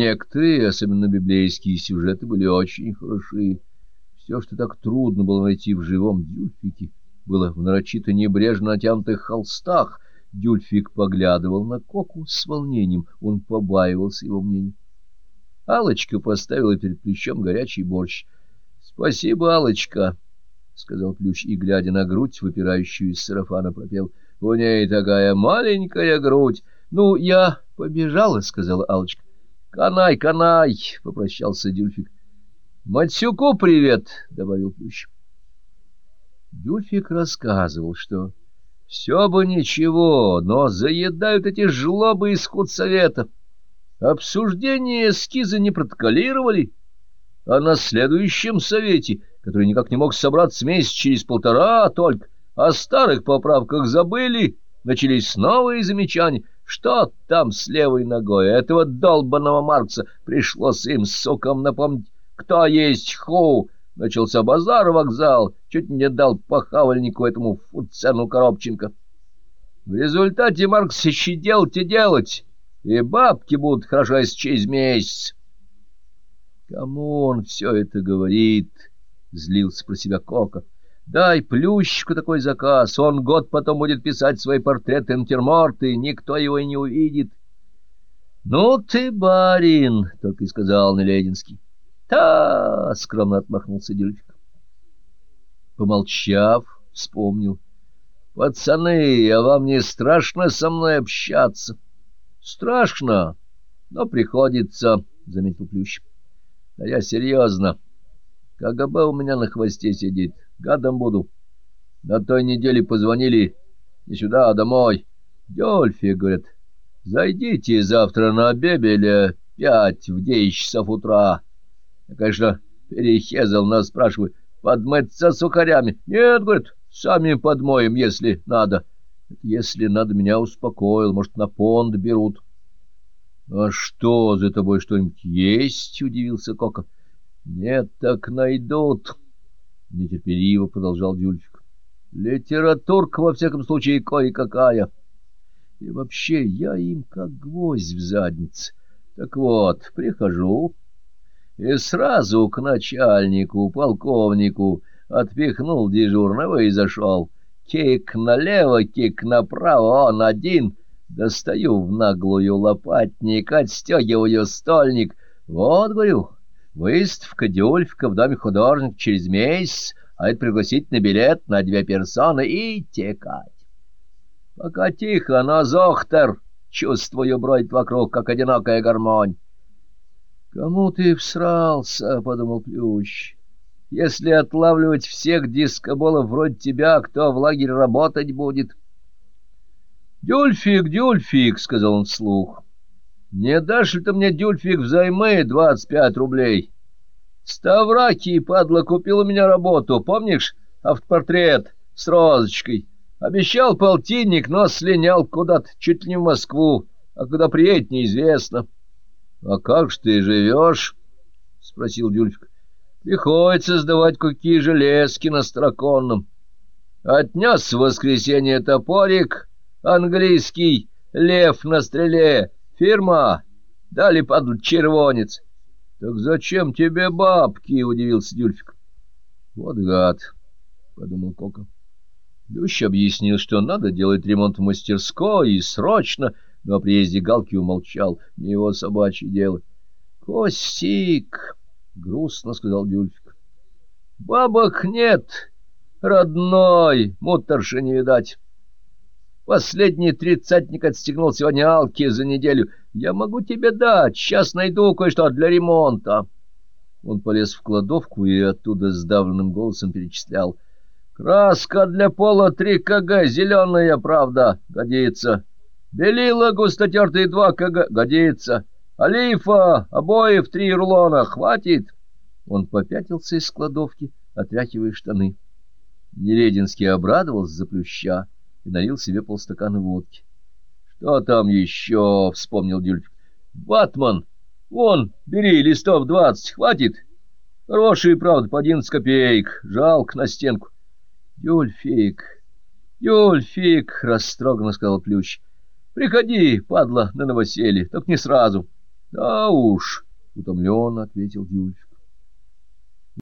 Некоторые, особенно библейские сюжеты, были очень хороши. Все, что так трудно было найти в живом дюльфике, было в нарочито небрежно натянутых холстах. Дюльфик поглядывал на Коку с волнением, он побаивался его мнения. Алочка поставила перед плечом горячий борщ. — Спасибо, Алочка, — сказал Плющ, и, глядя на грудь, выпирающую из сарафана, пропел. — У ней такая маленькая грудь. — Ну, я побежала, — сказала Алочка. Канай, канай, — попрощался Дюльфик. — Матсюку привет, — добавил Плющ. Дюльфик рассказывал, что все бы ничего, но заедают эти жлобы из худсовета. Обсуждение эскиза не протоколировали, а на следующем совете, который никак не мог собраться месяц через полтора только, о старых поправках забыли, начались новые замечания. Что там с левой ногой? Этого долбанного Маркса пришлось им, сукам, напомнить, кто есть ху. Начался базар вокзал, чуть не дал похавальнику этому фуцену Коробченко. В результате Маркс щадел-те делать, и бабки будут хорошо если через месяц. Кому он все это говорит? — злился про себя Кока. Дай Плющику такой заказ, он год потом будет писать свои портреты натюрморты, никто его и не увидит. — Ну ты, барин, — только и сказал Нелединский. — Та, — скромно отмахнулся Дюльчик. Помолчав, вспомнил. — Пацаны, а вам не страшно со мной общаться? — Страшно, но приходится, — заметил Плющ. — Да я серьезно. КГБ у меня на хвосте сидит. — Гадом буду. На той неделе позвонили не сюда, а домой. Дёльфи, говорят, зайдите завтра на Бебеля пять в десять часов утра. Я, конечно, перехезал, нас спрашивают, подмыться сухарями. Нет, говорит, сами подмоем, если надо. Если надо, меня успокоил, может, на понт берут. — А что, за тобой что-нибудь есть? — удивился Кока. — Нет, так найдут. — нетерпеливо продолжал Дюльчик. — Литературка, во всяком случае, кое-какая. И вообще, я им как гвоздь в заднице. Так вот, прихожу и сразу к начальнику, полковнику, отпихнул дежурного и зашел. Кик налево, кик направо, он один. Достаю в наглую лопатник, отстегиваю стольник. Вот, говорю, Выставка Дюльфка в Доме художник через месяц, а это пригласительный билет на две персоны и текать. Пока тихо, но Зохтер, чувствую, бродит вокруг, как одинокая гармонь. — Кому ты всрался? — подумал Плющ. — Если отлавливать всех дискоболов вроде тебя, кто в лагере работать будет? — Дюльфик, Дюльфик, — сказал он вслух. — не дашь ли ты мне, Дюльфик, взаймы двадцать пять рублей? Ставраки, падла, купил у меня работу, помнишь, автопортрет с розочкой? Обещал полтинник, но слинял куда-то, чуть ли не в Москву, а куда приедет, неизвестно. — А как ж ты живешь? — спросил Дюльфик. — Приходится сдавать какие железки на строконном. Отнес в воскресенье топорик английский, лев на стреле, Фирма. Дали под червонец. — Так зачем тебе бабки? — удивился Дюльфик. — Вот гад, — подумал Кока. Лющ объяснил, что надо делать ремонт в мастерской и срочно, но о приезде Галки умолчал. Не его собачье дело. — Костик, — грустно сказал Дюльфик. — Бабок нет, родной, муторши не видать. Последний тридцатник отстегнул сегодня Алки за неделю. Я могу тебе дать, сейчас найду кое-что для ремонта. Он полез в кладовку и оттуда сдавленным голосом перечислял. Краска для пола 3 кг, зеленая, правда, годится. Белила густотертые 2 кг, годится. Олифа, обои в три рулона, хватит. Он попятился из кладовки, отряхивая штаны. Нерединский обрадовался за плюща и налил себе полстакана водки. — Что там еще? — вспомнил Дюльфик. — Батман! Вон, бери, листов двадцать, хватит? Хорошие, правда, по одиннадцать копеек. Жалко на стенку. — Дюльфик, Дюльфик, — растроганно сказал Плющ. — Приходи, падла, на новоселье, только не сразу. — Да уж, — утомленно ответил Дюльфик.